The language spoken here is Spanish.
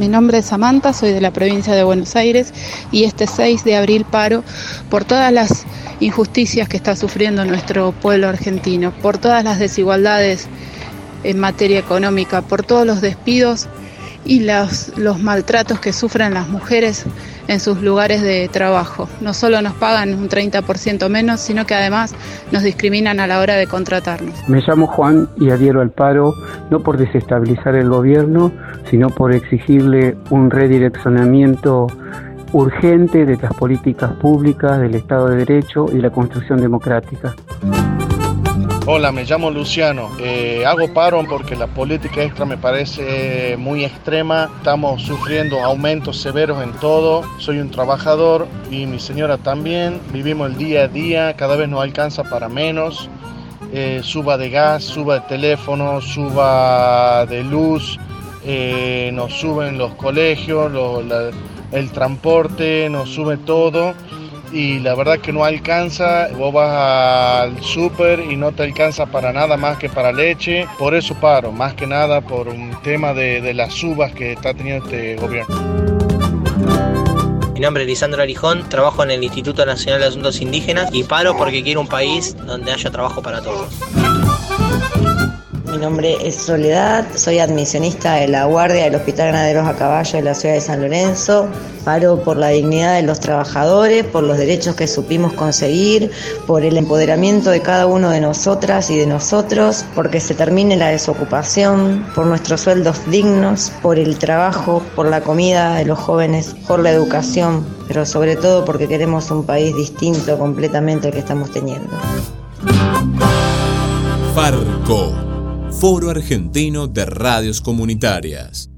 Mi nombre es Samantha, soy de la provincia de Buenos Aires y este 6 de abril paro por todas las injusticias que está sufriendo nuestro pueblo argentino, por todas las desigualdades en materia económica, por todos los despidos y los, los maltratos que sufren las mujeres en sus lugares de trabajo. No solo nos pagan un 30% menos, sino que además nos discriminan a la hora de contratarnos. Me llamo Juan y adhiero al paro no por desestabilizar el gobierno, sino por exigirle un redireccionamiento urgente de las políticas públicas, del Estado de Derecho y la construcción democrática. Hola, me llamo Luciano. Eh, hago paro porque la política extra me parece muy extrema. Estamos sufriendo aumentos severos en todo. Soy un trabajador y mi señora también. Vivimos el día a día, cada vez no alcanza para menos. Eh, suba de gas, suba de teléfono, suba de luz, eh, nos suben los colegios, el transporte, nos sube todo y la verdad que no alcanza. Vos vas al súper y no te alcanza para nada más que para leche. Por eso paro, más que nada por un tema de, de las subas que está teniendo este gobierno. Mi nombre es Lisandro Arijón, trabajo en el Instituto Nacional de Asuntos Indígenas y paro porque quiero un país donde haya trabajo para todos. Mi nombre es Soledad, soy admisionista de la Guardia del Hospital Ganaderos a Caballo de la ciudad de San Lorenzo. Paro por la dignidad de los trabajadores, por los derechos que supimos conseguir, por el empoderamiento de cada uno de nosotras y de nosotros, porque se termine la desocupación, por nuestros sueldos dignos, por el trabajo, por la comida de los jóvenes, por la educación, pero sobre todo porque queremos un país distinto completamente al que estamos teniendo. Farco Foro Argentino de Radios Comunitarias.